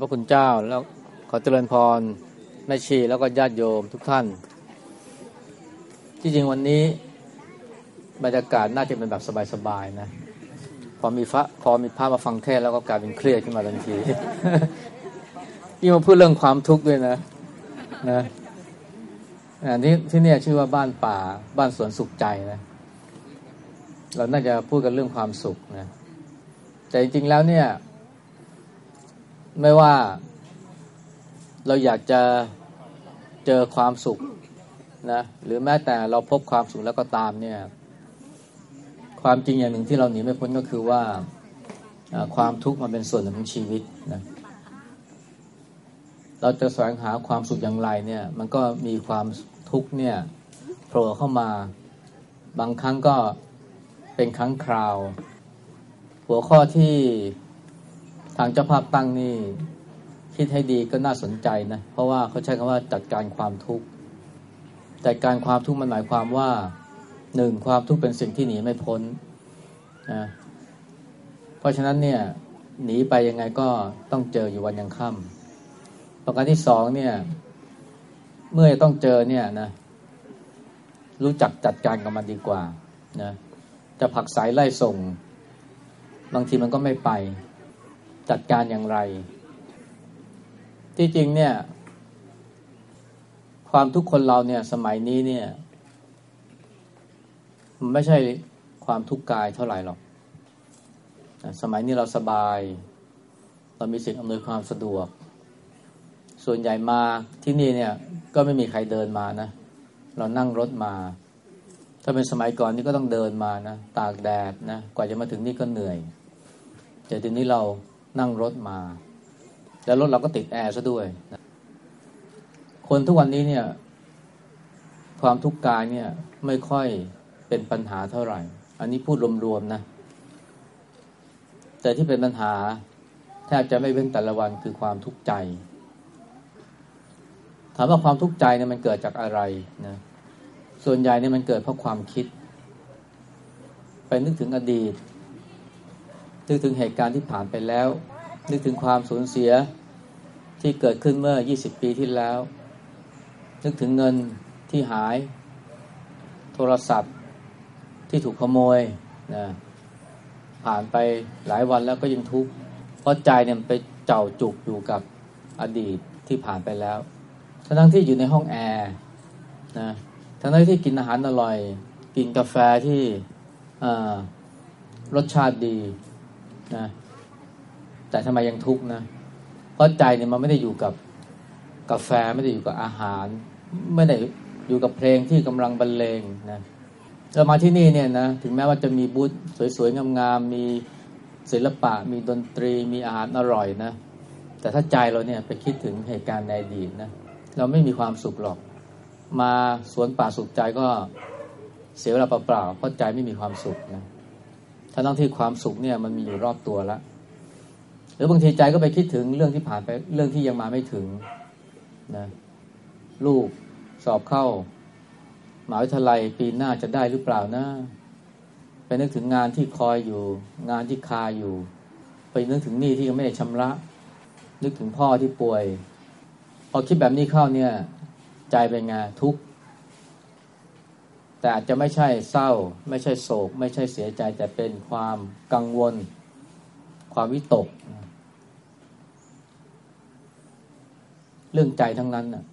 พระคุณเจ้าแล้วขอเจริญพรแม่ชีแล้วก็ญาติโยมทุกท่าน ที่จริงวันนี้บรรยากาศน่าจะเป็นแบบสบายๆนะ พอมีพระพอมีพระมาฟังเทศแล้วก็กลายเป็นเครียดขึ้นมาทันทียิ่งมาพูดเรื่องความทุกข์ด้วยนะนะอันนี้ที่เนี่ชื่อว่าบ้านป่าบ้านสวนสุขใจนะ เราน่าจะพูดกันเรื่องความสุขนะแต่จริงๆแล้วเนี่ย ไม่ว่าเราอยากจะเจอความสุขนะหรือแม้แต่เราพบความสุขแล้วก็ตามเนี่ย ความจริงอย่างหนึ่งที่เราหนีไม่พ้นก็คือว่าความทุกข์มันเป็นส่วนหนึ่งของชีวิตนะเราจะแสวงหาความสุขอย่างไรเนี่ย มันก็มีความทุกข์เนี่ยโผล่เข้ามาบางครั้งก็เป็นครั้งคราว หัวข้อที่ ทางเจ้าภาพตั้งนี่คิดให้ดีก็น่าสนใจนะ เพราะว่าเขาใช้คำว่าจัดการความทุกข์จัดการความทุกข์มันหมายความว่าหนึ่งความทุกข์เป็นสิ่งที่หนีไม่พ้นนะเพราะฉะนั้นเนี่ยหนีไปยังไงก็ต้องเจออยู่วันยังค่ำประการที่สองเนี่ยเมื่อต้องเจอเนี่ยนะรู้จักจัดการกับมันดีกว่านะจะผักสายไล่ส่ง บางทีมันก็ไม่ไป จัดการอย่างไร ที่จริงเนี่ย ความทุกคนเราเนี่ย สมัยนี้เนี่ย มันไม่ใช่ความทุกข์กายเท่าไหร่หรอกสมัยนี้เราสบาย เรามีสิ่งอำนวยความสะดวก ส่วนใหญ่มาที่นี่เนี่ย ก็ไม่มีใครเดินมานะ เรานั่งรถมา ถ้าเป็นสมัยก่อนนี่ก็ต้องเดินมานะ ตากแดดนะ กว่าจะมาถึงนี่ก็เหนื่อยแต่ทีนี้เรา นั่งรถมา แล้วรถเราก็ติดแอร์ซะด้วย คนทุกวันนี้เนี่ย ความทุกข์กายเนี่ยไม่ค่อยเป็นปัญหาเท่าไหร่ อันนี้พูดรวมๆนะ แต่ที่เป็นปัญหาแทบจะไม่เว้นแต่ละวันคือความทุกข์ใจ ถามว่าความทุกข์ใจเนี่ยมันเกิดจากอะไรนะส่วนใหญ่เนี่ยมันเกิดเพราะความคิด ไปนึกถึงอดีต นึกถึงเหตุการณ์ที่ผ่านไปแล้ว นึกถึงความสูญเสียที่เกิดขึ้นเมื่อ 20 ปีที่แล้ว นึกถึงเงินที่หาย โทรศัพท์ที่ถูกขโมยนะผ่านไปหลายวันแล้วก็ยังทุกข์เพราะใจเนี่ยไปเจ้าจุกอยู่กับอดีตที่ผ่านไปแล้ว ทั้งที่อยู่ในห้องแอร์นะทั้งที่กินอาหารอร่อย กินกาแฟที่รสชาติดี นะแต่ทำไมยังทุกข์นะเพราะใจเนี่ยมันไม่ได้อยู่กับกาแฟไม่ได้อยู่กับอาหาร ไม่ได้อยู่กับเพลงที่กำลังบรรเลงนะเรามาที่นี่เนี่ยนะถึงแม้ว่าจะมีบูธสวยๆงามๆมีศิลปะ มีดนตรีมีอาหารอร่อยนะ แต่ถ้าใจเราเนี่ยไปคิดถึงเหตุการณ์ในอดีตนะเราไม่มีความสุขหรอก มาสวนป่าสุขใจก็เสียเวลาเปล่าๆเพราะใจไม่มีความสุขนะ ทั้งที่ความสุขเนี่ยมันมีอยู่รอบตัวแล้วหรือบางทีใจก็ไปคิดถึงเรื่องที่ผ่านไปเรื่องที่ยังมาไม่ถึงนะลูกสอบเข้ามหาวิทยาลัยปีหน้าจะได้หรือเปล่านะไปนึกถึงงานที่คอยอยู่ งานที่คาอยู่ ไปนึกถึงหนี้ที่ยังไม่ได้ชำระ นึกถึงพ่อที่ป่วย พอคิดแบบนี้เข้าเนี่ย ใจเป็นไงทุกข์ แต่อาจจะไม่ใช่เศร้า ไม่ใช่โศก ไม่ใช่เสียใจ แต่เป็นความกังวล ความวิตก เรื่องใจทั้งนั้นนะ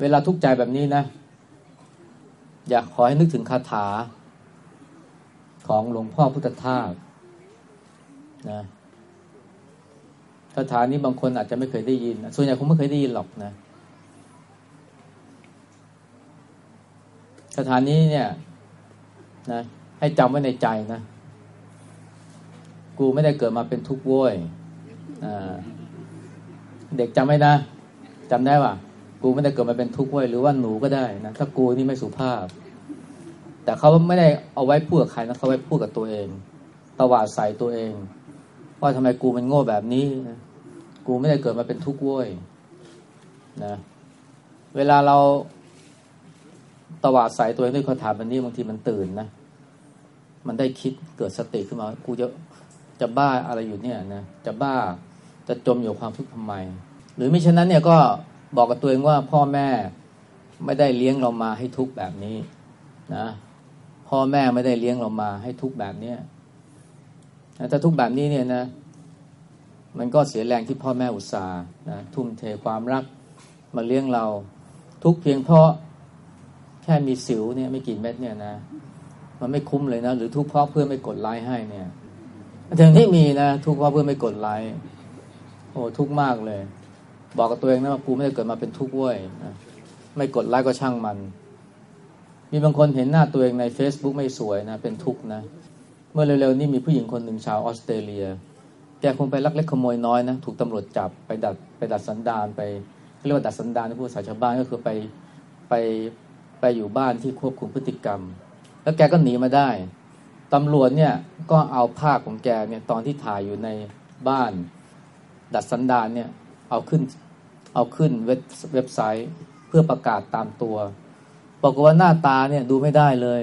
เวลาทุกข์ใจแบบนี้นะ อยากขอให้นึกถึงคาถา ของหลวงพ่อพุทธทาสนะคาถานี้บางคนอาจจะไม่เคยได้ยิน ส่วนใหญ่คงไม่เคยได้ยินหรอกนะ สถานีเนี่ยนะให้จำไว้ในใจนะ กูไม่ได้เกิดมาเป็นทุกข์โว้ยเด็กจำไว้นะจำได้ป่ะกูไม่ได้เกิดมาเป็นทุกข์เว้ยหรือว่าหนูก็ได้นะถ้ากูนี่ไม่สุภาพ แต่เขาไม่ได้เอาไว้พูดกับใครนะเขาไว้พูดกับตัวเองตวาดใส่ตัวเอง ว่าทำไมกูมันโง่แบบนี้นะกูไม่ได้เกิดมาเป็นทุกข์เว้ยนะ เวลาเรา ตวาดใส่ตัวเองด้วยคำถามแบบนี้บางทีมันตื่นนะ มันได้คิดเกิดสติขึ้นมากูจะจะบ้าอะไรอยู่เนี่ยนะจะบ้าจะจมอยู่ความทุกข์ทำไม หรือไมิฉะนั้นเนี่ยก็บอกกับตัวเองว่าพ่อแม่ไม่ได้เลี้ยงเรามาให้ทุกข์แบบนี้นะพ่อแม่ไม่ได้เลี้ยงเรามาให้ทุกข์แบบเนี้ยถ้าทุกข์แบบนี้เนี่ยนะมันก็เสียแรงที่พ่อแม่อุตส่าห์นะทุ่มเทความรักมาเลี้ยงเรา ทุกเพียงเพราะ ค่มีสิวเนี่ยไม่กี่เม็ดเนี่ยนะ มันไม่คุ้มเลยนะ หรือทุกเพราะเพื่อไม่กดไลค์ให้เนี่ยถึงที่มีนะทุกเพราะเพื่อไม่กดไลค์โอ้ทุกมากเลย บอกกับตัวเองนะว่ากูไม่ได้เกิดมาเป็นทุกข์เว้ยนะไม่กดไลค์ก็ช่างมัน มีบางคนเห็นหน้าตัวเองใน Facebook ไม่สวยนะ เป็นทุกข์นะ เมื่อเร็วๆนี้มีผู้หญิงคนหนึ่งชาวออสเตรเลียแกคงไปลักเล็กขโมยน้อยนะ ถูกตำรวจจับไปดัดไปดัดสันดานไปเรียกว่าดัดสันดานในผู้สาชาวบ้านก็คือไปไป ไปอยู่บ้านที่ควบคุมพฤติกรรม แล้วแกก็หนีมาได้ตำรวจเนี่ยก็เอาภาพของแกเนี่ยตอนที่ถ่ายอยู่ในบ้าน ดัดสันดานเนี่ยเอาขึ้นเอาขึ้นเว็บเว็บไซต์เพื่อประกาศตามตัวบอกว่าหน้าตาเนี่ยดูไม่ได้เลย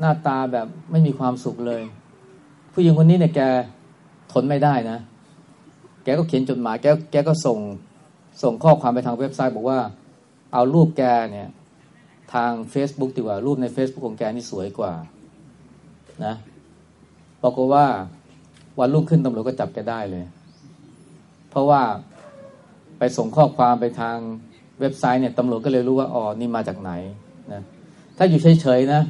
หน้าตาแบบไม่มีความสุขเลย ผู้หญิงคนนี้เนี่ยแกทนไม่ได้นะ แกก็เขียนจดหมายแกแกก็ส่งส่งข้อความไปทางเว็บไซต์ บอกว่าเอารูปแกเนี่ย ทาง Facebook ดีกว่ารูปใน Facebook ของแกนี่สวยกว่านะบอกว่าวันรุ่งขึ้นตำรวจก็จับแกได้เลย เพราะว่าไปส่งข้อความไปทางเว็บไซต์เนี่ยตำรวจก็เลยรู้ว่าอ๋อนี่มาจากไหนนะถ้าอยู่เฉยๆนะ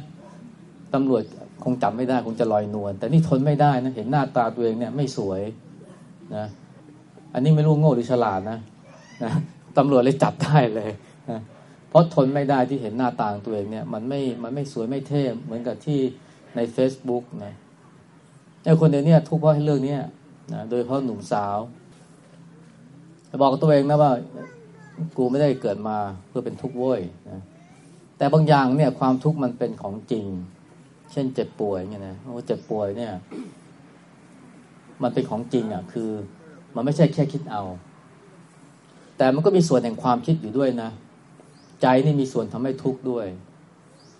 ตำรวจคงจับไม่ได้ คงจะลอยนวลแต่นี่ทนไม่ได้นะเห็นหน้าตาตัวเองเนี่ยไม่สวยนะอันนี้ไม่รู้โง่หรือฉลาดนะนะตำรวจเลยจับได้เลยนะ เพราะทนไม่ได้ที่เห็นหน้าตางตัวเองเนี่ย มันไม่มันไม่สวยไม่เท่เหมือนกับที่ใน Facebook นะไอ้คนเดียวเนี่ยทุกข์เพราะเรื่องนี้นะโดยเพราะหนุ่มสาวบอกตัวเองนะว่า กูไม่ได้เกิดมาเพื่อเป็นทุกข์โว้ยนะแต่บางอย่างเนี่ยความทุกข์มันเป็นของจริง เช่นเจ็บป่วยเนี่ยนะโอ้เจ็บป่วยเนี่ย มันเป็นของจริงอะ คือ มันไม่ใช่แค่คิดเอา แต่มันก็มีส่วนแห่งความคิดอยู่ด้วยนะ ใจนี่มีส่วนทำให้ทุกข์ด้วย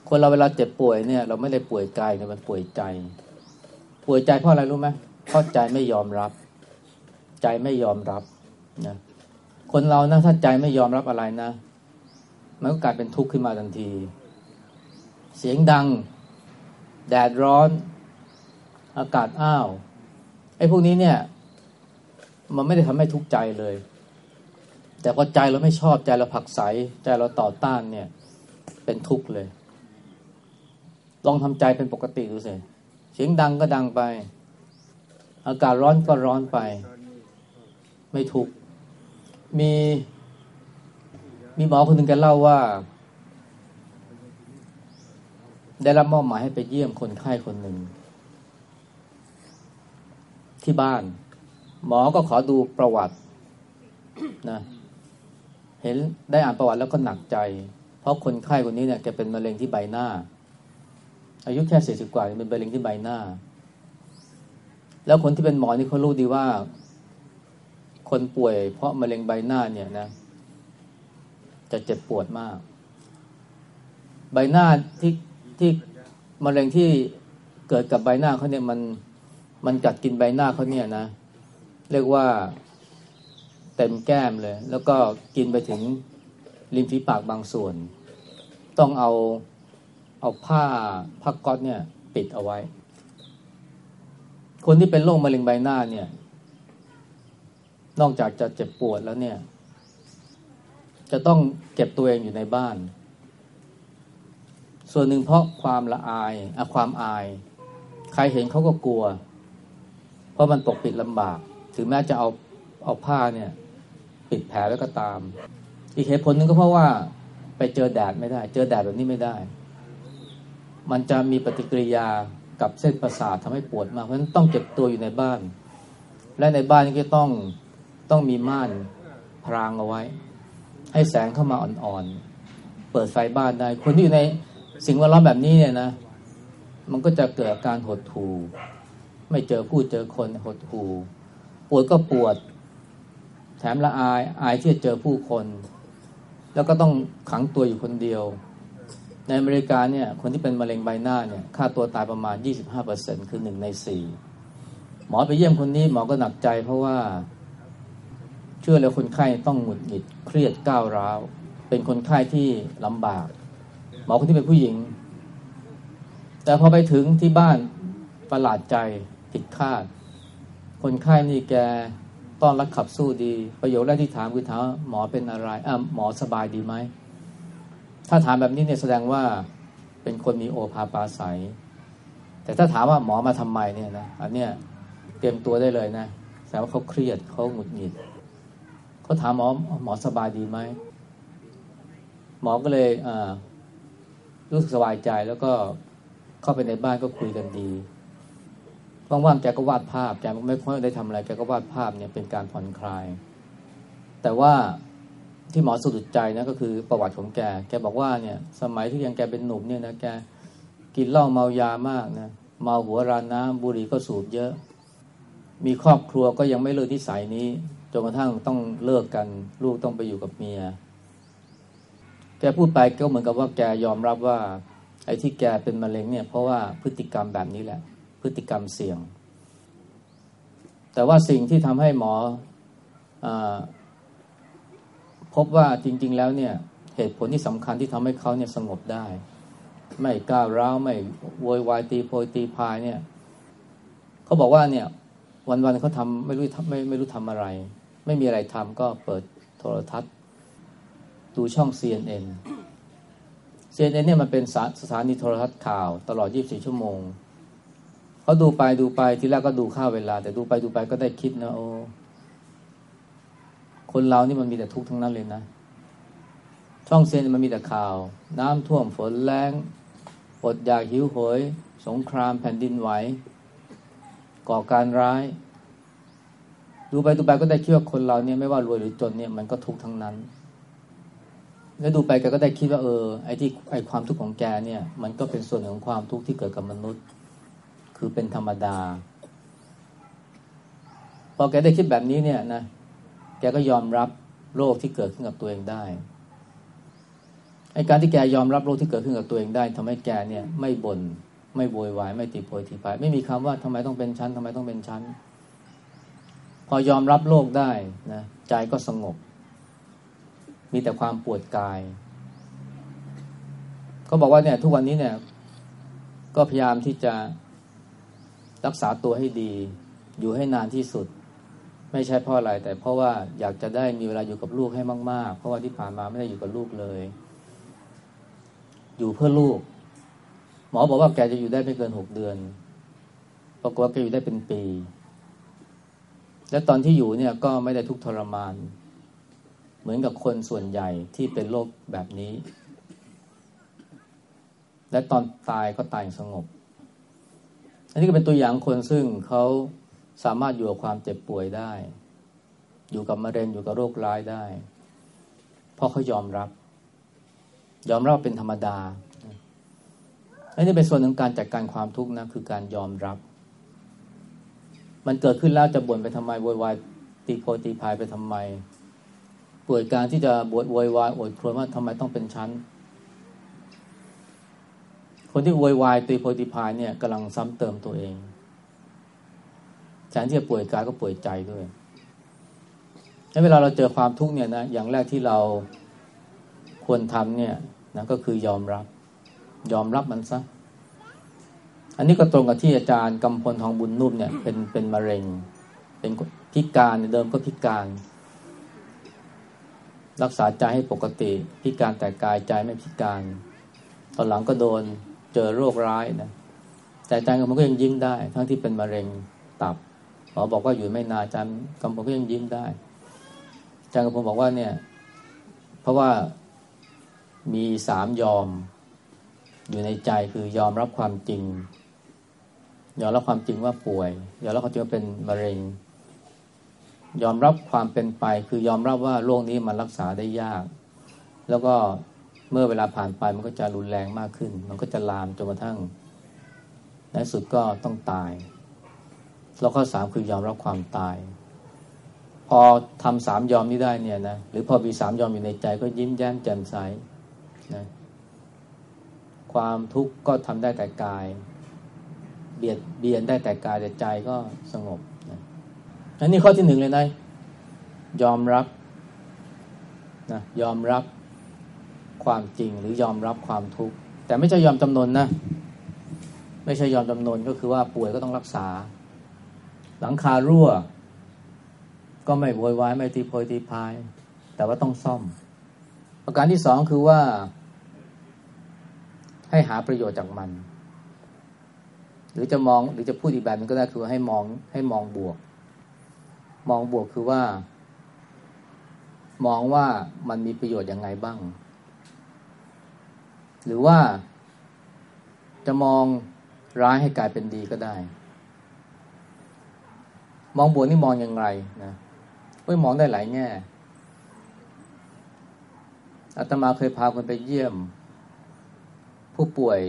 คนเราเวลาเจ็บป่วยเนี่ย เราไม่ได้ป่วยกายแต่มันป่วยใจ ป่วยใจเพราะอะไรรู้ไหมเพราะใจไม่ยอมรับ ใจไม่ยอมรับนะคนเรานะถ้าใจไม่ยอมรับอะไรนะ มันก็กลายเป็นทุกข์ขึ้นมาทันที เสียงดัง แดดร้อน อากาศอ้าวไอ้พวกนี้เนี่ย มันไม่ได้ทำให้ทุกข์ใจเลย แต่พอใจเราไม่ชอบใจเราผักใสใจเราต่อต้านเนี่ย เป็นทุกข์เลย ลองทำใจเป็นปกติดูสิเสียงดังก็ดังไป อากาศร้อนก็ร้อนไป ไม่ทุกข์มีมีหมอคนหนึ่งแกเล่าว่า ได้รับมอบหมายให้ไปเยี่ยมคนไข้คนหนึ่ง ที่บ้าน หมอก็ขอดูประวัตินะ เห็นได้อ่านประวัติแล้วก็หนักใจ เพราะคนไข้คนนี้เนี่ยแกเป็นมะเร็งที่ใบหน้า อายุแค่สี่สิบกว่าเป็นมะเร็งที่ใบหน้า แล้วคนที่เป็นหมอนี่เขารู้ดีว่า คนป่วย เพราะมะเร็งใบหน้าเนี่ยนะ จะเจ็บปวดมาก ใบหน้าที่ที่มะเร็งที่เกิดกับใบหน้าเขาเนี่ยมันมันกัดกินใบหน้าเขาเนี่ยนะ เรียกว่า เต็มแก้มเลย แล้วก็กินไปถึงริมฝีปากบางส่วน ต้องเอาเอาผ้าผ้าก๊อตเนี่ยปิดเอาไว้ คนที่เป็นโรคมะเร็งใบหน้าเนี่ย นอกจากจะเจ็บปวดแล้วเนี่ย จะต้องเก็บตัวเองอยู่ในบ้าน ส่วนหนึ่งเพราะความละอายอะความอาย ใครเห็นเขาก็กลัว เพราะมันปกปิดลำบาก ถึงแม้จะเอาเอาผ้าเนี่ย ปิดแผลแล้วก็ตาม อีกเหตุผลหนึ่งก็เพราะว่าไปเจอแดดไม่ได้ เจอแดดแบบนี้ไม่ได้ มันจะมีปฏิกิริยากับเส้นประสาททำให้ปวดมาก เพราะฉะนั้นต้องเก็บตัวอยู่ในบ้าน และในบ้านก็ต้องต้องมีม่านพรางเอาไว้ ให้แสงเข้ามาอ่อนๆ เปิดไฟบ้านได้ คนที่อยู่ในสิ่งแวดล้อมแบบนี้เนี่ยนะ มันก็จะเกิดการหดหู่ ไม่เจอผู้เจอคนหดหู่ ปวดก็ปวด แถมละอายอายที่จะเจอผู้คน แล้วก็ต้องขังตัวอยู่คนเดียว ในอเมริกาเนี่ยคนที่เป็นมะเร็งใบหน้าเนี่ยค่าตัวตายประมาณ 25%คือหนึ่งในสี่หมอไปเยี่ยมคนนี้หมอก็หนักใจเพราะว่า เชื่อแล้วคนไข้ต้องหงุดหงิดเครียดก้าวร้าว เป็นคนไข้ที่ลำบาก หมอคนที่เป็นผู้หญิง แต่พอไปถึงที่บ้านประหลาดใจผิดคาด คนไข้นี่แก ต้อนรับขับสู้ดี ประโยคแรกที่ถามคือถามหมอเป็นอะไรอะหมอสบายดีไหม ถ้าถามแบบนี้เนี่ยแสดงว่าเป็นคนมีโอภาปาศัย แต่ถ้าถามว่าหมอมาทำไมเนี่ยนะอันเนี้ยเตรียมตัวได้เลยนะแสดงว่าเขาเครียดเขาหงุดหงิดเขาถามหมอหมอสบายดีไหมหมอก็เลยรู้สึกสบายใจแล้วก็เข้าไปในบ้านก็คุยกันดี ว่างๆแกก็วาดภาพแกไม่ค่อยได้ทำอะไรแกก็วาดภาพเนี่ยเป็นการผ่อนคลาย แต่ว่าที่หมอสุดใจนะก็คือประวัติของแก แกบอกว่าเนี่ยสมัยที่ยังแกเป็นหนุ่มเนี่ยนะแกกินเหล้าเมายามากนะเมาหัวรานน้ำบุหรี่ก็สูบเยอะ มีครอบครัวก็ยังไม่เลิกที่สายนี้จนกระทั่งต้องเลิกกัน ลูกต้องไปอยู่กับเมีย แกพูดไปก็เหมือนกับว่าแกยอมรับว่า ไอ้ที่แกเป็นมะเร็งเนี่ยเพราะว่าพฤติกรรมแบบนี้แหละ พฤติกรรมเสี่ยง แต่ว่าสิ่งที่ทำให้หมออพบว่าจริง ๆ แล้วเนี่ยเหตุผลที่สำคัญที่ทำให้เขาเนี่ยสงบได้ ไม่ก้าวร้าวไม่โวยวายตีโพยตีพายเนี่ยเขาบอกว่าเนี่ยวันๆเขาทำไม่รู้ไม่ไม่รู้ทำอะไร ไม่มีอะไรทำก็เปิดโทรทัศน์ดูช่อง CNN CNN เนี่ยมันเป็นสถานีโทรทัศน์ข่าวตลอด 24 ชั่วโมง เขาดูไปดูไปทีแรกก็ดูข้าเวลา แต่ดูไปดูไปก็ได้คิดนะโอ้คนเรานี่มันมีแต่ทุกข์ทั้งนั้นเลยนะ ช่องเซนมันมีแต่ข่าว น้ำท่วมฝนแรงอดอยากหิวโหย สงครามแผ่นดินไหว ก่อการร้าย ดูไปดูไปก็ได้คิดว่าคนเราเนี่ยไม่ว่ารวยหรือจนเนี่ยมันก็ทุกข์ทั้งนั้น แล้วดูไปแกก็ได้คิดว่าเออไอ้ที่ไอ้ความทุกข์ของแกเนี่ย มันก็เป็นส่วนหนึ่งของความทุกข์ที่เกิดกับมนุษย์ คือเป็นธรรมดา พอแกได้คิดแบบนี้เนี่ยนะแกก็ยอมรับโรคที่เกิดขึ้นกับตัวเองได้ไอการที่แกยอมรับโรคที่เกิดขึ้นกับตัวเองได้ทำให้แกเนี่ยไม่บน่นไม่โวยวายไม่ตีโพยตีพายไม่มีคำว่าทำไมต้องเป็นชั้นทำไมต้องเป็นชั้น พอยอมรับโรคได้นะใจก็สงบ มีแต่ความปวดกายก็บอกว่าเนี่ย ทุกวันนี้เนี่ย ก็พยายามที่จะ รักษาตัวให้ดี อยู่ให้นานที่สุด ไม่ใช่เพราะอะไร แต่เพราะว่าอยากจะได้มีเวลาอยู่กับลูกให้มาก ๆ เพราะว่าที่ผ่านมาไม่ได้อยู่กับลูกเลย อยู่เพื่อลูก หมอบอกว่าแกจะอยู่ได้ไม่เกินหกเดือนปรากฏว่าแกอยู่ได้เป็นปี และตอนที่อยู่เนี่ยก็ไม่ได้ทุกทรมาน เหมือนกับคนส่วนใหญ่ที่เป็นโรคแบบนี้ และตอนตายก็ตายสงบ อันนี้ก็เป็นตัวอย่างคนซึ่งเขาสามารถอยู่กับความเจ็บป่วยได้ อยู่กับมะเร็งอยู่กับโรคร้ายได้ เพราะเขายอมรับ ยอมรับเป็นธรรมดาอันนี้เป็นส่วนของการจัดการความทุกข์นะคือการยอมรับ มันเกิดขึ้นแล้วจะบ่นไปทำไมโวยวายตีโพตีพายไปทำไมป่วยการที่จะบวชโวยวายโอดครวญว่าทำไมต้องเป็นชั้น คนที่วอยวายตีโพธิพายเนี่ยกำลังซ้ำเติมตัวเองแทนที่จะป่วยกายก็ป่วยใจด้วยเวลาเราเจอความทุกข์เนี่ยนะอย่างแรกที่เราควรทำเนี่ยนะก็คือยอมรับ ยอมรับมันซะอันนี้ก็ตรงกับที่อาจารย์กำพลทองบุญนุ่มเนี่ยเป็นเป็นมะเร็ง เป็นพิการเดิมก็พิการ รักษาใจให้ปกติ พิการแต่กายใจไม่พิการ ตอนหลังก็โดน เจอโรคร้ายนะแต่อาจารย์กำพลก็ยังยิ้มได้ ทั้งที่เป็นมะเร็งตับหมอบอกว่าอยู่ไม่นานอาจารย์กำพลก็ยังยิ้มได้อาจารย์กำพลบอกว่าเนี่ย เพราะว่ามีสามยอม อยู่ในใจคือยอมรับความจริง ยอมรับความจริงว่าป่วย ยอมรับความจริงว่าเป็นมะเร็ง ยอมรับความเป็นไป คือยอมรับว่าโรคนี้มันรักษาได้ยาก แล้วก็ เมื่อเวลาผ่านไปมันก็จะรุนแรงมากขึ้น มันก็จะลามจนกระทั่งในสุดก็ต้องตาย แล้วข้อสามคือยอมรับความตาย พอทำสามยอมนี้ได้เนี่ยนะหรือพอมีสามยอมอยู่ในใจก็ยิ้มแย้มแจ่มใสนะความทุกข์ก็ทำได้แต่กาย เบียดเบียนได้แต่กายแต่ใจก็สงบนะอันนี้ข้อที่หนึ่งเลยนะยอมรับนะยอมรับ ความจริงหรือยอมรับความทุกข์ แต่ไม่ใช่ยอมจำนนนะ ไม่ใช่ยอมจำนนก็คือว่าป่วยก็ต้องรักษา หลังคารั่ว ก็ไม่โวยวายไม่ตีโพยตีพาย แต่ว่าต้องซ่อม ประการที่สองคือว่า ให้หาประโยชน์จากมัน หรือจะมองหรือจะพูดอีกแบบนึงก็ได้คือให้มองให้มองบวก มองบวกคือว่า มองว่ามันมีประโยชน์ยังไงบ้าง หรือว่าจะมองร้ายให้กลายเป็นดีก็ได้ มองบวกนี่มองอย่างไรนะไม่มองได้หลายแง่อาตมาเคยพาคนไปเยี่ยม ผู้ป่วย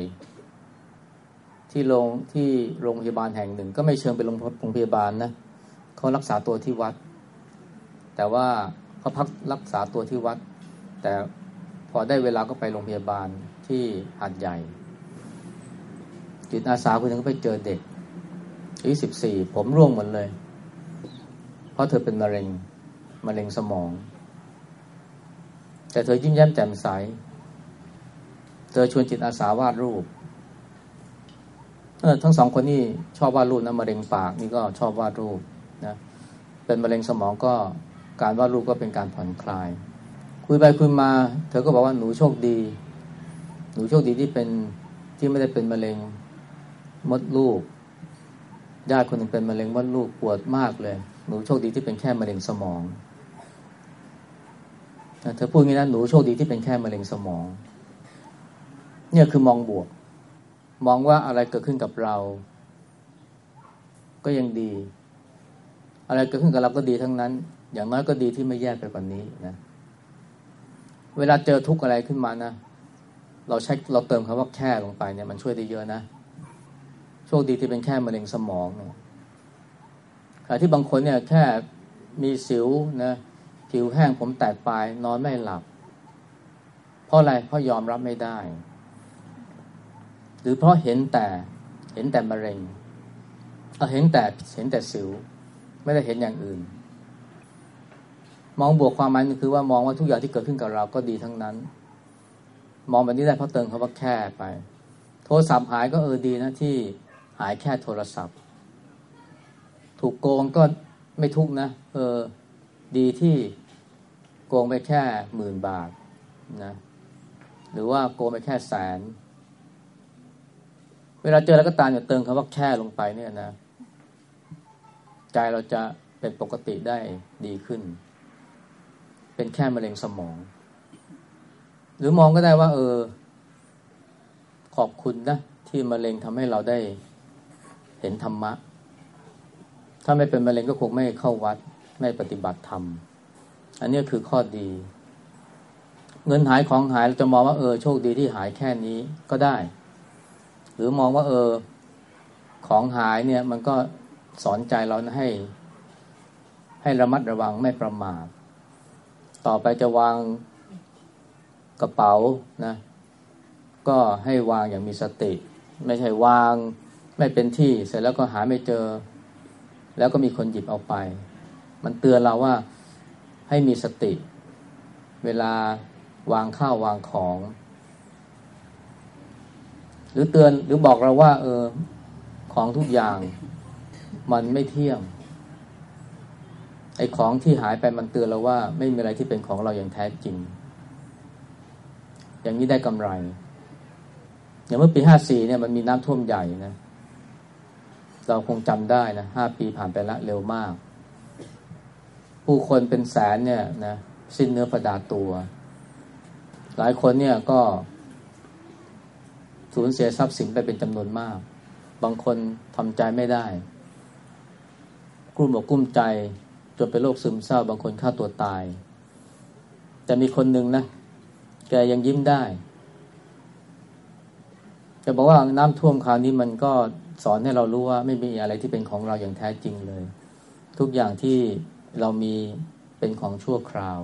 ที่โรงที่โรงพยาบาลแห่งหนึ่ง ก็ไม่เชิงเป็นโรงพยาบาลนะเขารักษาตัวที่วัด แต่ว่าเขาพักรักษาตัวที่วัด แต่พอได้เวลาก็ไปโรงพยาบาล ที่หัดใหญ่ จิตอาสาคนนึงก็ไปเจอเด็กอายุสิบสี่ผมร่วงหมดเลย เพราะเธอเป็นมะเร็งมะเร็งสมอง แต่เธอยิ้มแย้มแจ่มใส เธอชวนจิตอาสาวาดรูปเออทั้งสองคนนี่ชอบวาดรูปนะมะเร็งปากนี่ก็ชอบวาดรูปนะเป็นมะเร็งสมองก็การวาดรูปก็เป็นการผ่อนคลาย คุยไปคุยมา เธอก็บอกว่าหนูโชคดี หนูโชคดีที่เป็นที่ไม่ได้เป็นมะเร็งมดลูกญาติคนหนึ่งเป็นมะเร็งมดลูกปวดมากเลย หนูโชคดีที่เป็นแค่มะเร็งสมองเธอพูดงี้นะหนูโชคดีที่เป็นแค่มะเร็งสมอง เนี่ยคือมองบวก มองว่าอะไรเกิดขึ้นกับเรา ก็ยังดี อะไรเกิดขึ้นกับเราก็ดีทั้งนั้น อย่างน้อยก็ดีที่ไม่แย่ไปกว่านี้นะ เวลาเจอทุกข์อะไรขึ้นมานะ เราใช้เราเติมคำว่าแค่ลงไปเนี่ยมันช่วยได้เยอะนะโชคดีที่เป็นแค่มะเร็งสมองเนี่ยที่บางคนเนี่ยแค่มีสิวนะผิวแห้งผมแตกปลายนอนไม่หลับ เพราะอะไรเพราะยอมรับไม่ได้ หรือเพราะเห็นแต่เห็นแต่มะเร็งเห็นแต่เห็นแต่สิว ไม่ได้เห็นอย่างอื่น มองบวกความหมายคือว่ามองว่าทุกอย่างที่เกิดขึ้นกับเราก็ดีทั้งนั้น มองแบบนี้ได้เพราะเติมคำว่าแค่ไป โทรศัพท์หายก็เออดีนะที่หายแค่โทรศัพท์ ถูกโกงก็ไม่ทุกนะ เออ ดีที่โกงไปแค่หมื่นบาทนะหรือว่าโกงไปแค่แสน เวลาเจอแล้วก็ตามอย่าเติมคำว่าแค่ลงไปเนี่ยนะ ใจเราจะเป็นปกติได้ดีขึ้น เป็นแค่มะเร็งสมอง หรือมองก็ได้ว่า เออ ขอบคุณนะ ที่มะเร็งทำให้เราได้เห็นธรรมะ ถ้าไม่เป็นมะเร็งก็คงไม่เข้าวัด ไม่ปฏิบัติธรรม อันนี้คือข้อดี เงินหายของหายเราจะมองว่าเออโชคดีที่หายแค่นี้ก็ได้ หรือมองว่า เออ ของหายเนี่ย มันก็สอนใจเราให้ ให้ระมัดระวังไม่ประมาทต่อไปจะวาง กระเป๋านะก็ให้วางอย่างมีสติ ไม่ใช่วางไม่เป็นที่เสร็จแล้วก็หาไม่เจอ แล้วก็มีคนหยิบเอาไป มันเตือนเราว่าให้มีสติ เวลาวางข้าววางของ หรือเตือนหรือบอกเราว่า เออของทุกอย่างมันไม่เที่ยงไอ้ของที่หายไปมันเตือนเราว่า ไม่มีอะไรที่เป็นของเราอย่างแท้จริง อย่างนี้ได้กำไร อย่างเมื่อปีห้าสี่เนี่ยมันมีน้ำท่วมใหญ่นะ เราคงจำได้นะห้าปีผ่านไปละเร็วมาก ผู้คนเป็นแสนเนี่ยนะสิ้นเนื้อประดาตัว หลายคนเนี่ยก็สูญเสียทรัพย์สินไปเป็นจำนวนมาก บางคนทำใจไม่ได้ กลุ้มอกกลุ้มใจจนเป็นโรคซึมเศร้า บางคนฆ่าตัวตาย แต่มีคนหนึ่งนะ แกยังยิ้มได้จะบอกว่าน้ำท่วมคราวนี้มันก็สอนให้เรารู้ว่าไม่มีอะไรที่เป็นของเราอย่างแท้จริงเลย ทุกอย่างที่เรามีเป็นของชั่วคราว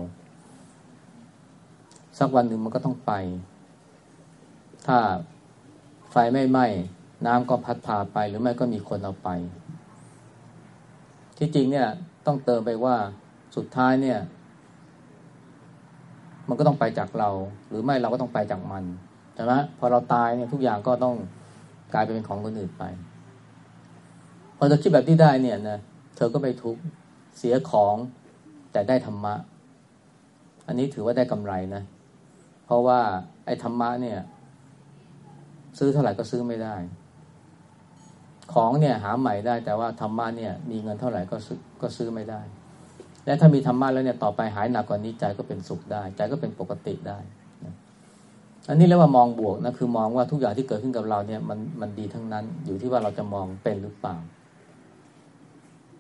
สักวันหนึ่งมันก็ต้องไป ถ้าไฟไม่ไหม้น้ำก็พัดพาไปหรือไม่ก็มีคนเอาไป ที่จริงเนี่ยต้องเติมไปว่าสุดท้ายเนี่ย มันก็ต้องไปจากเรา หรือไม่เราก็ต้องไปจากมันใช่ไหมพอเราตายเนี่ยทุกอย่างก็ต้องกลายไปเป็นของคนอื่นไป พอเธอคิดแบบที่ได้เนี่ยนะเธอก็ไปทุกเสียของแต่ได้ธรรมะ อันนี้ถือว่าได้กำไรนะ เพราะว่าไอ้ธรรมะเนี่ย ซื้อเท่าไหร่ก็ซื้อไม่ได้ ของเนี่ยหาใหม่ได้แต่ว่าธรรมะเนี่ย มีเงินเท่าไหร่ก็ซื้อก็ซื้อไม่ได้ และถ้ามีธรรมะแล้วเนี่ยต่อไปหายหนักกว่านี้ใจก็เป็นสุขได้ ใจก็เป็นปกติได้อันนี้เรียกว่ามองบวกนะคือมองว่าทุกอย่างที่เกิดขึ้นกับเราเนี่ยมันมันดีทั้งนั้น อยู่ที่ว่าเราจะมองเป็นหรือเปล่า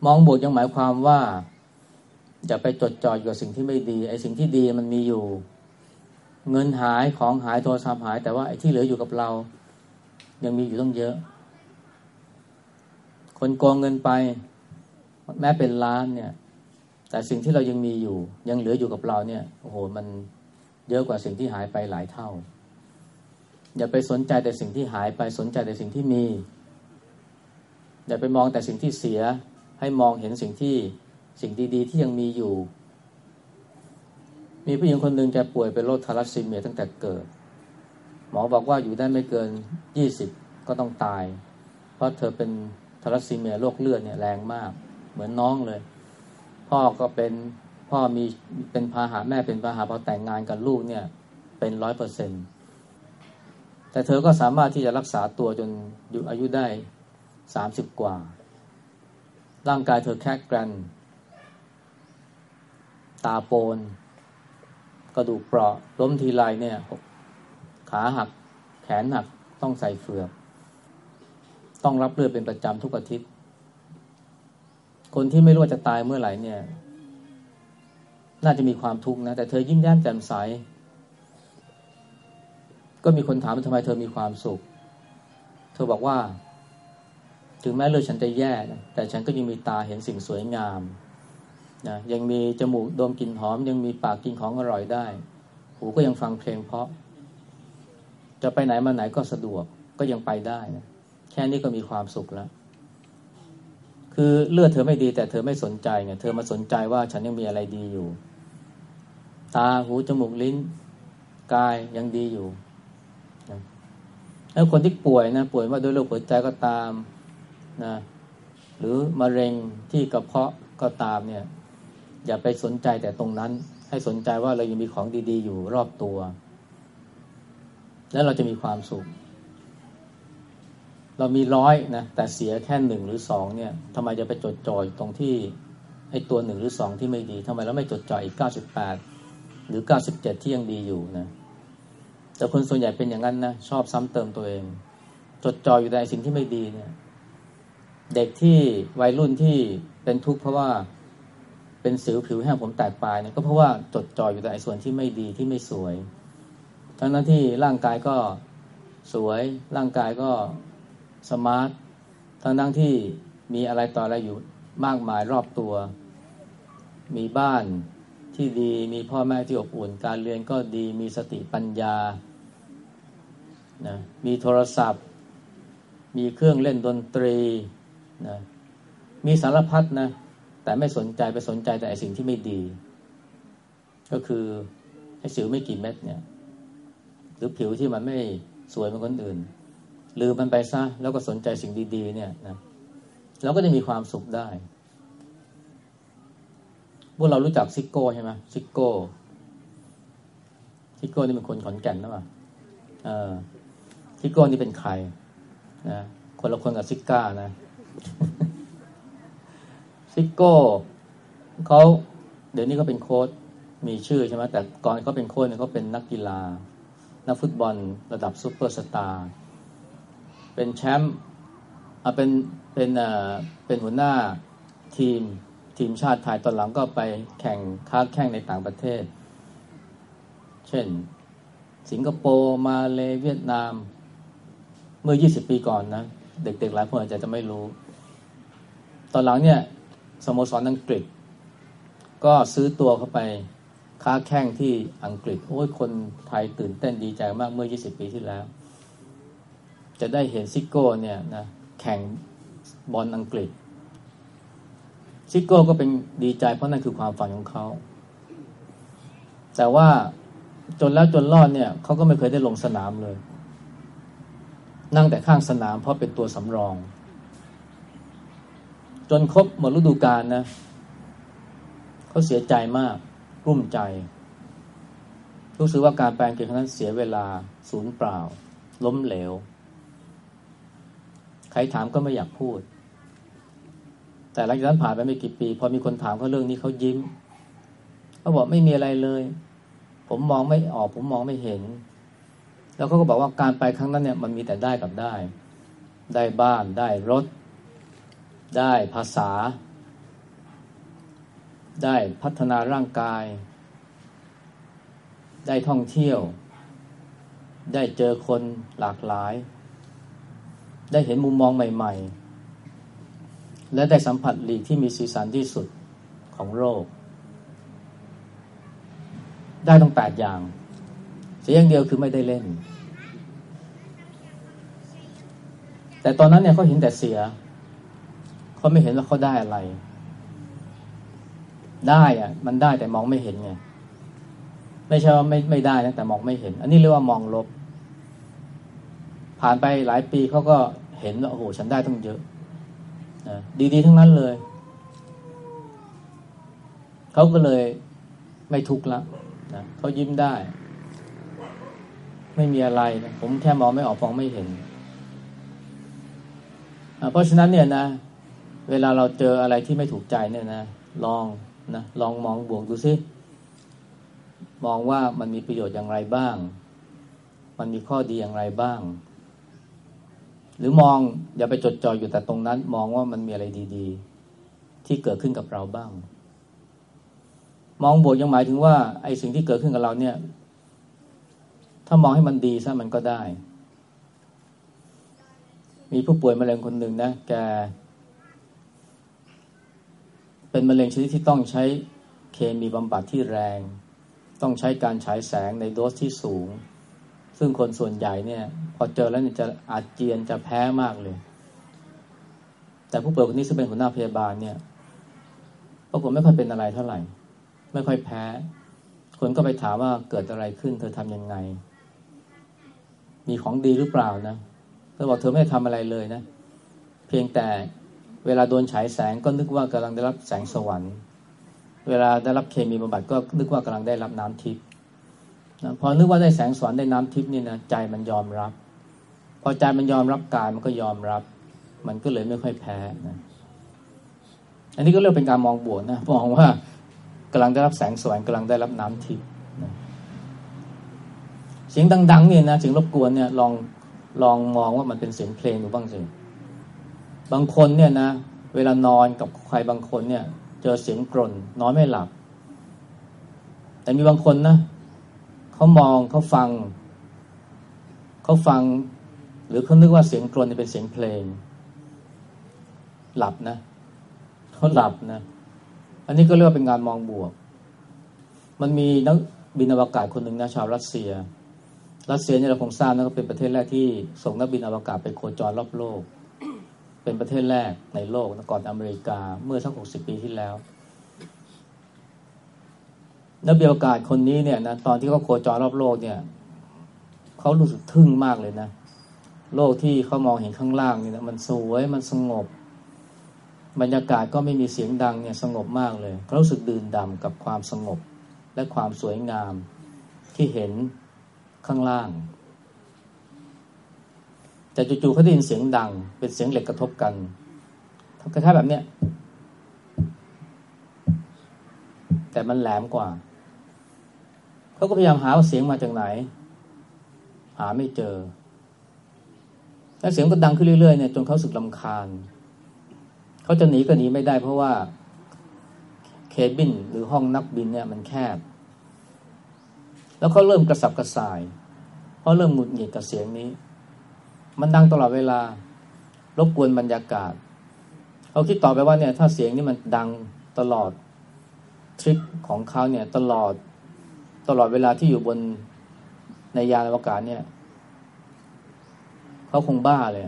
มองบวกยังหมายความว่าอย่าไปจดจ่ออยู่กับสิ่งที่ไม่ดีไอ้สิ่งที่ดีมันมีอยู่ เงินหายของหายโทรศัพท์หาย แต่ว่าไอ้ที่เหลืออยู่กับเรา ยังมีอยู่ต้องเยอะ คนโกงเงินไป แม้เป็นล้านเนี่ย แต่สิ่งที่เรายังมีอยู่ ยังเหลืออยู่กับเราเนี่ยโอ้โหมันเยอะกว่าสิ่งที่หายไปหลายเท่า อย่าไปสนใจแต่สิ่งที่หายไปสนใจแต่สิ่งที่มี อย่าไปมองแต่สิ่งที่เสียให้มองเห็นสิ่งที่สิ่งดีๆ ที่ยังมีอยู่ มีผู้หญิงคนหนึ่งแกป่วยเป็นโรคทารัสซีเมียตั้งแต่เกิด หมอบอกว่าอยู่ได้ไม่เกินยี่สิบก็ต้องตาย เพราะเธอเป็นทารัสซีเมียโรคเลือดเนี่ยแรงมาก เหมือนน้องเลย พ่อก็เป็นพ่อมีเป็นพาหาแม่เป็นพาหาพอแต่งงานกับลูกเนี่ย เป็นร้อยเปอร์เซ็นต์แต่เธอก็สามารถที่จะรักษาตัวจนอยู่อายุได้สามสิบกว่า ร่างกายเธอแค่กรัน ตาโปน กระดูกเปราะล้มทีไรเนี่ย ขาหัก แขนหัก ต้องใส่เฟือก ต้องรับเลือดเป็นประจำทุกอาทิตย์ คนที่ไม่รู้จะตายเมื่อไหร่เนี่ย น่าจะมีความทุกข์นะ แต่เธอยิ้มแย้มแจ่มใส ก็มีคนถามว่าทำไมเธอมีความสุข เธอบอกว่า ถึงแม้เลือดฉันจะแย่นะแต่ฉันก็ยังมีตาเห็นสิ่งสวยงามนะยังมีจมูกดมกลิ่นหอม ยังมีปากกินของอร่อยได้ หูก็ยังฟังเพลงเพราะ จะไปไหนมาไหนก็สะดวกก็ยังไปได้นะแค่นี้ก็มีความสุขแล้ว คือเลือดเธอไม่ดีแต่เธอไม่สนใจไงเธอมาสนใจว่าฉันยังมีอะไรดีอยู่ ตาหูจมูกลิ้น กายยังดีอยู่แล้วคนที่ป่วยนะป่วยว่าด้วยโรคหัวใจก็ตามนะหรือมะเร็งที่กระเพาะก็ตามเนี่ย อย่าไปสนใจแต่ตรงนั้น ให้สนใจว่าเรายังมีของดี ๆ อยู่รอบตัว แล้วเราจะมีความสุข เรามีร้อยนะแต่เสียแค่หนึ่งหรือสองเนี่ยทำไมจะไปจดจ่อยตรงที่ไอ้ตัวหนึ่งหรือสองที่ไม่ดีทำไมเราไม่จดจ่อยอีกเก้าสิบแปดหรือเก้าสิบเจ็ดที่ยังดีอยู่นะแต่คนส่วนใหญ่เป็นอย่างนั้นนะชอบซ้ำเติมตัวเอง จดจ่อยอยู่ในสิ่งที่ไม่ดีเนี่ย เด็กที่วัยรุ่นที่เป็นทุกข์เพราะว่าเป็นสิวผิวแห้งผมแตกปลายเนี่ยก็เพราะว่าจดจ่อยอยู่ในส่วนที่ไม่ดีที่ไม่สวย ทั้งนั้นที่ร่างกายก็สวยร่างกายก็ สมาร์ททั้งนั้นที่มีอะไรต่ออะไรอยู่มากมายรอบตัว มีบ้านที่ดีมีพ่อแม่ที่อบอุ่น การเรียนก็ดีมีสติปัญญานะมีโทรศัพท์ มีเครื่องเล่นดนตรีนะมีสารพัดนะ แต่ไม่สนใจไปสนใจแต่สิ่งที่ไม่ดี ก็คือไอ้สิวไม่กี่เม็ดเนี่ย หรือผิวที่มันไม่สวยเหมือนคนอื่น ลืมมันไปซะแล้วก็สนใจสิ่งดี ๆ เนี่ยนะเราก็จะมีความสุขได้พวกเรารู้จักซิกโก้ใช่ไหมซิกโก้ซิกโก้นี่เป็นคนขอนแก่นนะป่ะเออซิกโก้นี่เป็นใครนะคนละคนกับซิก้านะซิกโก้เขาเดี๋ยวนี้เขาเป็นโค้ชมีชื่อใช่ไหมแต่ก่อนเขาเป็นโค้ชเนี่ยเขาเป็นนักกีฬา นักฟุตบอลระดับซูเปอร์สตาร์ เป็นแชมป์เป็นเป็นเป็นหัวหน้าทีมทีมชาติไทยตอนหลังก็ไปแข่งค้าแข่งในต่างประเทศ เช่น สิงคโปร์มาเลเวียดนาม เมื่อ 20 ปีก่อนนะ เด็กๆหลายคนอาจจะไม่รู้ ตอนหลังเนี่ยสโมสรอังกฤษ ก็ซื้อตัวเข้าไปค้าแข่งที่อังกฤษ โอ้ยคนไทยตื่นเต้นดีใจมากเมื่อ 20 ปีที่แล้ว จะได้เห็นซิโก้เนี่ยนะแข่งบอลอังกฤษ ซิโก้ก็เป็นดีใจเพราะนั่นคือความฝันของเขา แต่ว่าจนแล้วจนรอดเนี่ยเขาก็ไม่เคยได้ลงสนามเลย นั่งแต่ข้างสนามเพราะเป็นตัวสำรอง จนครบหมดฤดูกาลนะเขาเสียใจมากรุ่มใจ รู้สึกว่าการแปลงเกมครั้งนั้นเสียเวลาศูนย์เปล่า ล้มเหลว รถามก็ไม่อยากพูด แต่หลังจากนั้นผ่านไปไม่กี่ปี พอมีคนถามเขาเรื่องนี้เขายิ้มเขาบอกไม่มีอะไรเลย ผมมองไม่ออกผมมองไม่เห็น แล้วเขาก็บอกว่าการไปครั้งนั้นเนี่ยมันมีแต่ได้กับได้ ได้บ้านได้รถ ได้ภาษา ได้พัฒนาร่างกาย ได้ท่องเที่ยว ได้เจอคนหลากหลาย ได้เห็นมุมมองใหม่ ๆ และได้สัมผัสลีกที่มีสีสันที่สุดของโลก ได้ต้องแปดอย่างเสียอย่างเดียวคือไม่ได้เล่น แต่ตอนนั้นเนี่ยเขาเห็นแต่เสีย เขาไม่เห็นว่าเขาได้อะไร ได้อะมันได้แต่มองไม่เห็นไงไม่ใช่ว่าไม่ไม่ได้นะแต่มองไม่เห็น อันนี้เรียกว่ามองลบ ผ่านไปหลายปีเขาก็เห็นว่าโอ้โหฉันได้ต้องเยอะนะดีๆทั้งนั้นเลยเขาก็เลยไม่ทุกข์ละนะเขายิ้มได้ ไม่มีอะไรนะผมแค่มองไม่ออกฟองไม่เห็นเพราะฉะนั้นเนี่ยนะ เวลาเราเจออะไรที่ไม่ถูกใจเนี่ยนะลองนะลองมองบวกดูซิมองว่ามันมีประโยชน์อย่างไรบ้าง มันมีข้อดีอย่างไรบ้าง หรือมองอย่าไปจดจ่ออยู่แต่ตรงนั้น มองว่ามันมีอะไรดีๆ ที่เกิดขึ้นกับเราบ้าง มองบวกยังหมายถึงว่าไอ้สิ่งที่เกิดขึ้นกับเราเนี่ย ถ้ามองให้มันดีซะมันก็ได้ มีผู้ป่วยมะเร็งคนหนึ่งนะแกเป็นมะเร็งชนิดที่ต้องใช้เคมีบำบัดที่แรง ต้องใช้การฉายแสงในโดสที่สูง ซึ่งคนส่วนใหญ่เนี่ย พอเจอแล้วเนี่ยจะอาจเจียนจะแพ้มากเลย แต่ผู้ป่วยคนนี้ซึ่งเป็นหัวหน้าพยาบาลเนี่ยปรากฏไม่ค่อยเป็นอะไรเท่าไหร่ ไม่ค่อยแพ้ คนก็ไปถามว่าเกิดอะไรขึ้น เธอทำยังไง มีของดีหรือเปล่านะเธอบอกเธอไม่ได้ทำอะไรเลยนะ เพียงแต่เวลาโดนฉายแสงก็นึกว่ากำลังได้รับแสงสวรรค์ เวลาได้รับเคมีบำบัดก็นึกว่ากำลังได้รับน้ำทิพย์ พอนึกว่าได้แสงสว่างได้น้ำทิพย์นี่นะใจมันยอมรับ พอใจมันยอมรับกายมันก็ยอมรับ มันก็เลยไม่ค่อยแพ้นะอันนี้ก็เรียกเป็นการมองบวกนะมองว่ากำลังได้รับแสงสว่างกำลังได้รับน้ำทิพย์นะเสียงดังๆเนี่ยนะเสียงรบกวนเนี่ยลองลองมองว่ามันเป็นเสียงเพลงดูบ้างสิบางคนเนี่ยนะเวลานอนกับใครบางคนเนี่ย เจอเสียงกรนนอนไม่หลับ แต่มีบางคนนะ เขามองเขาฟัง เขาฟัง หรือเขานึกว่าเสียงกรนเป็นเสียงเพลง หลับนะเขาหลับนะ อันนี้ก็เรียกว่าเป็นงานมองบวก มันมีนักบินอวกาศคนหนึ่งนะชาวรัสเซีย รัสเซียเนี่ยเราคงทราบนะก็เป็นประเทศแรกที่ส่งนักบินอวกาศไปโคจรรอบโลก เป็นประเทศแรกในโลกก่อนอเมริกาเมื่อสักหกสิบปีที่แล้ว นักบินอวกาศคนนี้เนี่ยนะตอนที่เขาโคจรรอบโลกเนี่ยเขารู้สึกทึ่งมากเลยนะ โลกที่เขามองเห็นข้างล่างนี่นะมันสวยมันสงบ บรรยากาศก็ไม่มีเสียงดังเนี่ยสงบมากเลยเขารู้สึกดื่นดำกับความสงบและความสวยงามที่เห็นข้างล่าง แต่จู่ๆเขาได้ยินเสียงดัง เป็นเสียงเหล็กกระทบกันคล้ายๆแบบเนี้ยแต่มันแหลมกว่า เขาก็พยายามหาว่าเสียงมาจากไหน หาไม่เจอ แล้วเสียงก็ดังขึ้นเรื่อยๆเนี่ยจนเขาสึกลำคาญ เขาจะหนีก็หนีไม่ได้ เพราะว่าเคบินหรือห้องนักบินเนี่ยมันแคบ แล้วเขาเริ่มกระสับกระส่ายเพราะเริ่มหงุดหงิดกับเสียงนี้ มันดังตลอดเวลา รบกวนบรรยากาศเขาคิดต่อไปว่าเนี่ยถ้าเสียงนี้มันดังตลอดทริปของเขาเนี่ยตลอด ตลอดเวลาที่อยู่บนในยานอวกาศเนี่ยเขาคงบ้าเลย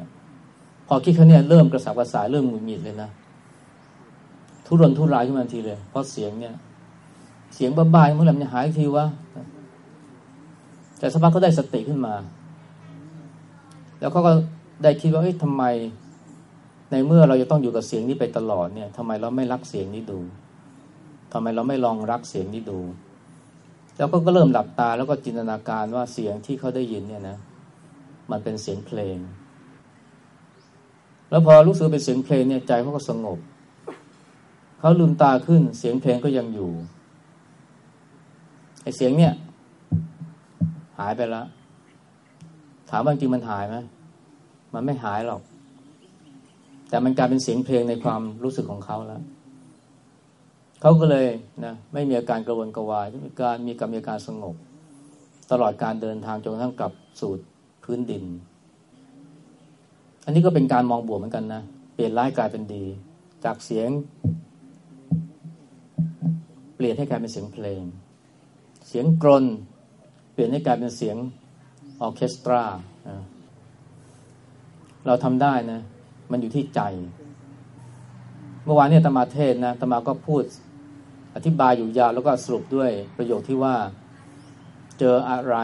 พอคิดเขาเนี่ยเริ่มกระสับกระส่ายเริ่มหงุดหงิดเลยนะทุรนทุรายขึ้นมาทีเลย เพราะเสียงเนี่ย เสียงบ้าๆเมื่อไหร่มันจะหายทีวะแต่สักพักเขาได้สติขึ้นมา แล้วเขาก็ได้คิดว่าเอ้ยทำไม ในเมื่อเราจะต้องอยู่กับเสียงนี้ไปตลอดเนี่ยทำไมเราไม่รักเสียงนี้ดูทำไมเราไม่ลองรักเสียงนี้ดู แล้วก็ก็เริ่มหลับตาแล้วก็จินตนาการว่าเสียงที่เขาได้ยินเนี่ยนะ มันเป็นเสียงเพลง แล้วพอรู้สึกเป็นเสียงเพลงเนี่ยใจเขาก็สงบ เขาลืมตาขึ้นเสียงเพลงก็ยังอยู่ไอเสียงเนี่ย หายไปแล้ว ถามว่าจริงมันหายไหมมันไม่หายหรอก แต่มันกลายเป็นเสียงเพลงในความรู้สึกของเขาแล้ว เขาก็เลยนะไม่มีอาการกระวนกระวายมีการมีกรรมีการสงบ ตลอดการเดินทางจนกระทั่งกลับสู่พื้นดิน อันนี้ก็เป็นการมองบวกเหมือนกันนะเปลี่ยนร้ายกลายเป็นดี จากเสียง เปลี่ยนให้กลายเป็นเสียงเพลง เสียงกรนเปลี่ยนให้กลายเป็นเสียงออเคสตราเราทำได้นะ มันอยู่ที่ใจ เมื่อวานเนี่ยตมาเทศนะตมาก็พูด อธิบายอยู่ยาวแล้วก็สรุปด้วยประโยคที่ว่า เจออะไร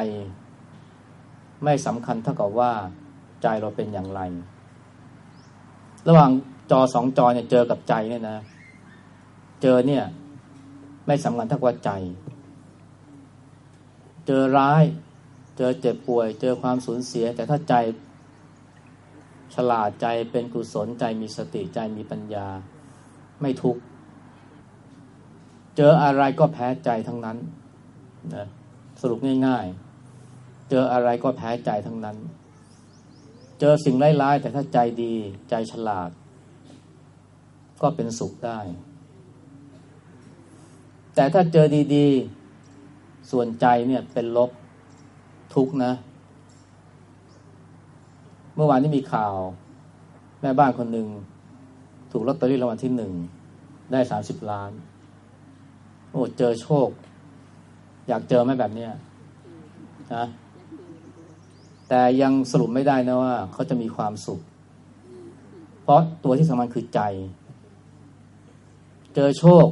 ไม่สำคัญเท่ากับว่าใจเราเป็นอย่างไร ระหว่างจอสองจอเนี่ยเจอกับใจเนี่ยนะ เจอเนี่ย ไม่สำคัญเท่ากับใจ เจอร้าย เจอเจ็บป่วย เจอความสูญเสีย แต่ถ้าใจฉลาดใจเป็นกุศลใจมีสติใจมีปัญญา ไม่ทุกข์ เจออะไรก็แพ้ใจทั้งนั้นนะสรุปง่ายๆ เจออะไรก็แพ้ใจทั้งนั้น เจอสิ่งร้ายๆแต่ถ้าใจดีใจฉลาด ก็เป็นสุขได้ แต่ถ้าเจอดีๆ ส่วนใจเนี่ยเป็นลบทุกนะ เมื่อวานนี้มีข่าว แม่บ้านคนหนึ่งถูกลอตเตอรี่รางวัลที่หนึ่งได้สามสิบล้าน โอ้เจอโชค อยากเจอไหมแบบเนี้ยนะแต่ยังสรุปไม่ได้นะว่า เขาจะมีความสุข เพราะตัวที่สำคัญคือใจ เจอโชค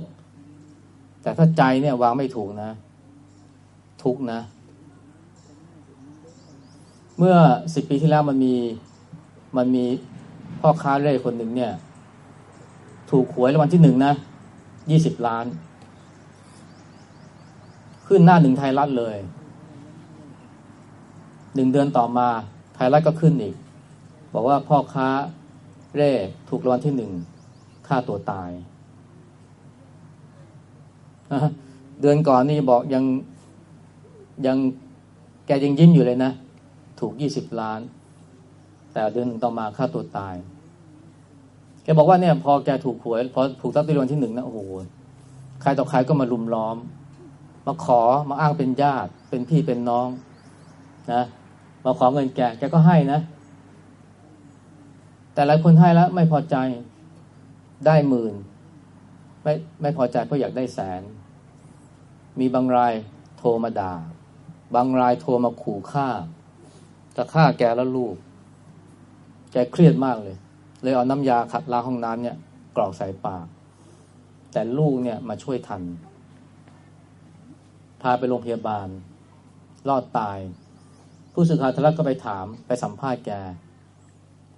แต่ถ้าใจเนี่ยวางไม่ถูกนะ ทุกนะ เมื่อสิบปีที่แล้วมันมีมันมีพ่อค้าเร่คนหนึ่งเนี่ย ถูกหวยรางวัลที่หนึ่งนะยี่สิบล้าน ขึ้นหน้าหนึ่งไทยรัฐเลยหนึ่งเดือนต่อมาไทยรัฐก็ขึ้นอีก บอกว่าพ่อค้าเร่ถูกรางวัลที่หนึ่งฆ่าตัวตาย เดือนก่อนนี่บอกยังยังแกยังยิ้มอยู่เลยนะ ถูกยี่สิบล้าน แต่เดือนหนึ่งต่อมาฆ่าตัวตาย แกบอกว่าเนี่ย พอแกถูกหวย พอถูกตั้งรางวัลที่หนึ่งนะโอ้โหใครต่อใครก็มารุมล้อม มาขอมาอ้างเป็นญาติ เป็นพี่เป็นน้องนะมาขอเงินแกแกก็ให้นะ แต่หลายคนให้แล้วไม่พอใจได้หมื่น ไม่ไม่พอใจเพราะอยากได้แสน มีบางรายโทรมาด่า บางรายโทรมาขู่ฆ่าจะฆ่าแกแล้วลูก แกเครียดมากเลย เลยเอาน้ำยาขัดล้างห้องน้ำเนี่ยกรอกใส่ปาก แต่ลูกเนี่ยมาช่วยทัน พาไปโรงพยาบาล รอดตาย ผู้สื่อข่าวทรัฐก็ไปถามไปสัมภาษณ์แก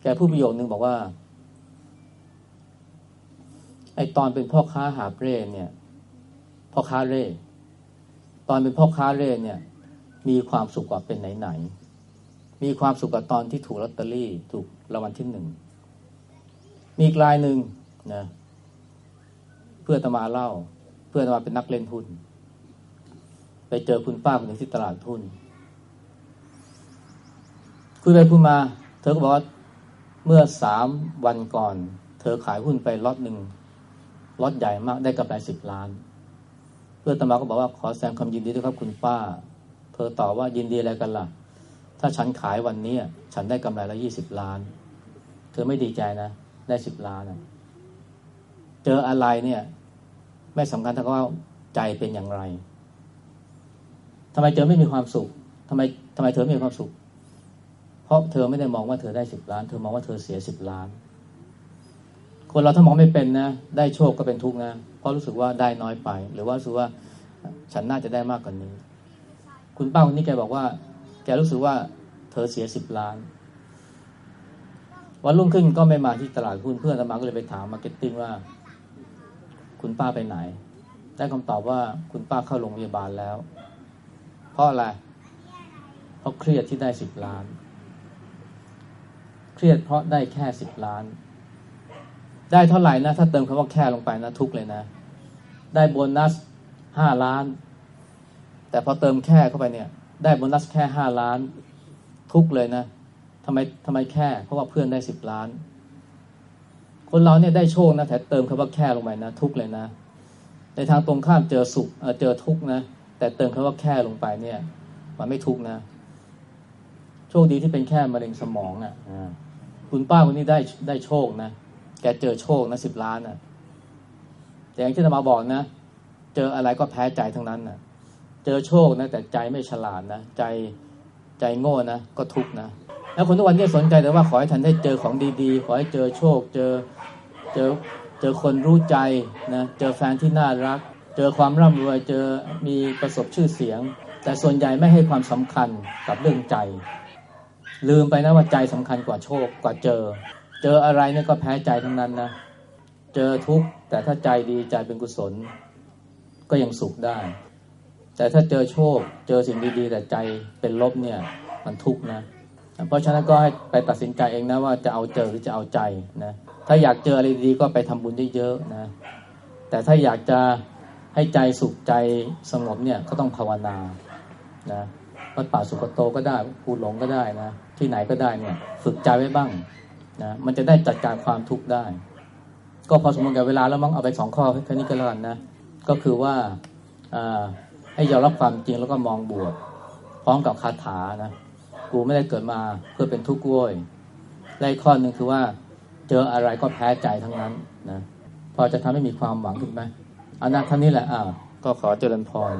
แกพูดประโยคนึงบอกว่า ไอตอนเป็นพ่อค้าหาเร่เนี่ย พ่อค้าเร่ตอนเป็นพ่อค้าเร่เนี่ย มีความสุขกว่าเป็นไหนๆมีความสุขกว่าตอนที่ถูกลอตเตอรี่ถูกรางวัลที่หนึ่ง มีอีกรายหนึ่งนะเพื่อตมาเล่า เพื่อตมาเป็นนักเล่นหุ้น ไปเจอคุณป้าคนหนึ่งที่ตลาดหุ้นคุยไปพูดมา เธอก็บอกว่าเมื่อสามวันก่อน เธอขายหุ้นไปล็อตหนึ่งล็อตใหญ่มากได้กำไรสิบล้าน เพื่อนตมาก็บอกว่าขอแสดงความยินดีด้วยครับคุณป้า เธอตอบว่ายินดีอะไรกันล่ะ ถ้าฉันขายวันนี้ฉันได้กำไรละยี่สิบล้าน เธอไม่ดีใจนะ ได้สิบล้านนะเจออะไรเนี่ย ไม่สำคัญเท่ากับว่าใจเป็นอย่างไร ทำไมเจอไม่มีความสุขทำไมทำไมเธอไม่มีความสุข เพราะเธอไม่ได้มองว่าเธอได้สิบล้าน เธอมองว่าเธอเสียสิบล้าน คนเราถ้ามองไม่เป็นนะ ได้โชคก็เป็นทุกข์นะ เพราะรู้สึกว่าได้น้อยไป หรือว่ารู้สึกว่าฉันน่าจะได้มากกว่านนี้ คุณป้าคนนี้แกบอกว่า แกรู้สึกว่าเธอเสียสิบล้าน วันรุ่งขึ้นก็ไม่มาที่ตลาดหุ้นเพื่อนอาตมาก็เลยไปถาม marketing ว่า คุณป้าไปไหน ได้คำตอบว่าคุณป้าเข้าโรงพยาบาลแล้ว เพราะอะไร เพราะเครียดที่ได้สิบล้าน เครียดเพราะได้แค่สิบล้าน ได้เท่าไหร่นะ ถ้าเติมคำว่าแค่ลงไปนะทุกเลยนะ ได้โบนัสห้าล้าน แต่พอเติมแค่เข้าไปเนี่ย ได้โบนัสแค่ห้าล้าน ทุกเลยนะทำไมทำไมแค่ เพราะว่าเพื่อนได้สิบล้าน คนเราเนี่ยได้โชคนะแต่เติมคำว่าแค่ลงไปนะ ทุกเลยนะในทางตรงข้ามเจอสุขเจอทุกนะ แต่เติมคำว่าแค่ลงไปเนี่ย มันไม่ทุกนะ โชคดีที่เป็นแค่มะเร็งสมองอะคุณป้าคนนี้ได้ได้โชคนะแกเจอโชคนะสิบล้านอะแต่อย่างที่ธรรมาบอกนะ เจออะไรก็แพ้ใจทั้งนั้นน่ะ เจอโชคนะ แต่ใจไม่ฉลาดนะใจใจโง่นะก็ทุกนะแล้วคนทุกวันนี้สนใจแต่ว่าขอให้ท่านได้เจอของดีๆ ขอให้เจอโชค เจอเจอเจอคนรู้ใจนะ เจอแฟนที่น่ารัก เจอความร่ำรวยเจอมีประสบชื่อเสียง แต่ส่วนใหญ่ไม่ให้ความสำคัญกับเรื่องใจ ลืมไปนะว่าใจสำคัญกว่าโชคกว่าเจอ เจออะไรเนี่ยก็แพ้ใจทั้งนั้นนะเจอทุกข์แต่ถ้าใจดีใจเป็นกุศล ก็ยังสุขได้ แต่ถ้าเจอโชค เจอสิ่งดีๆ แต่ใจเป็นลบเนี่ยมันทุกข์นะเพราะฉะนั้นก็ให้ไปตัดสินใจเองนะว่าจะเอาเจอหรือจะเอาใจนะถ้าอยากเจออะไรดีก็ไปทำบุญเยอะๆนะแต่ถ้าอยากจะ ให้ใจสุขใจสงบเนี่ยก็ต้องภาวนานะวัดป่าสุกโตก็ได้ภูหลงก็ได้นะ ที่ไหนก็ได้เนี่ยฝึกใจไว้บ้างนะมันจะได้จัดการความทุกข์ได้ ก็พอสมควรกับเวลาแล้วมั้งเอาไปสองข้อแค่นี้ก็แล้วกันนะ ก็คือว่าให้ยอมรับความจริงแล้วก็มองบวกพร้อมกับคาถานะกูไม่ได้เกิดมาเพื่อเป็นทุกข์กล้วยและข้อหนึ่งคือว่า เจออะไรก็แพ้ใจทั้งนั้นนะพอจะทำให้มีความหวังขึ้นไหม อันนั้นท่านี้แหละอ่าก็ขอเจริญพร